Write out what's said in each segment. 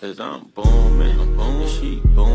Cause I'm booming, booming, she booming.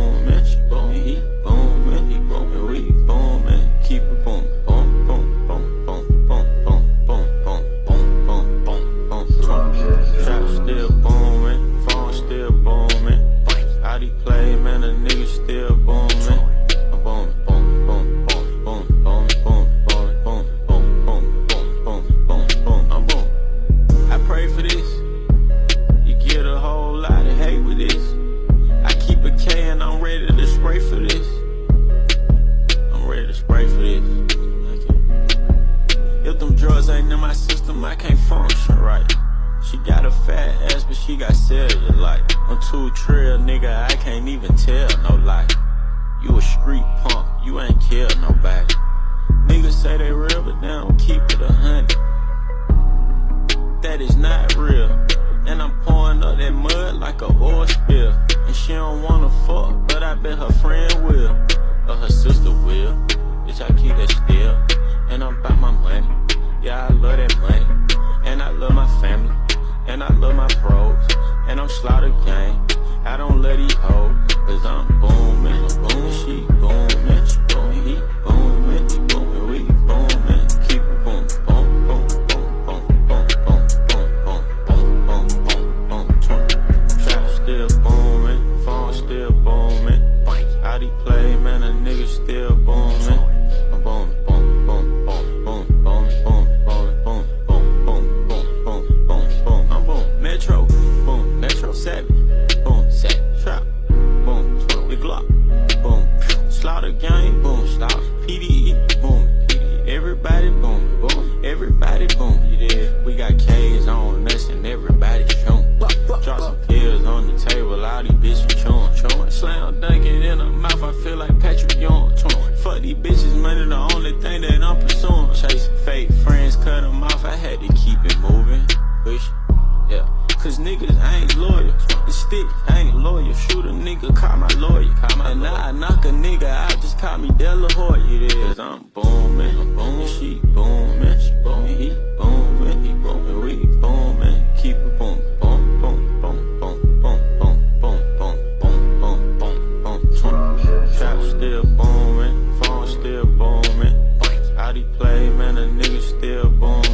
If them drugs ain't in my system, I can't function right. She got a fat ass, but she got cellulite. I'm too trill, nigga, I can't even tell no lie. You a street punk, you ain't kill nobody. Niggas say they real, but they don't keep it a hundred that is not real. And I'm pouring up that mud like a oil spill. And she don't wanna fuck, but I bet her friend And I love my pros. And I'm slaughter gang. I don't let these hoes. Cause I'm booming. Mouth. I feel like Patrick Ewing. Fuck these bitches. Money the only thing that I'm pursuing. Chasing fake friends. Cut them off. I had to keep it moving. Push. Yeah. Cause niggas ain't loyal. The stick I ain't loyal. Shoot a nigga, call my lawyer. Call my and now I knock a nigga out, just call me De La Cause I'm booming, I'm booming. still booming, phone still booming. How they play, man, a nigga still booming.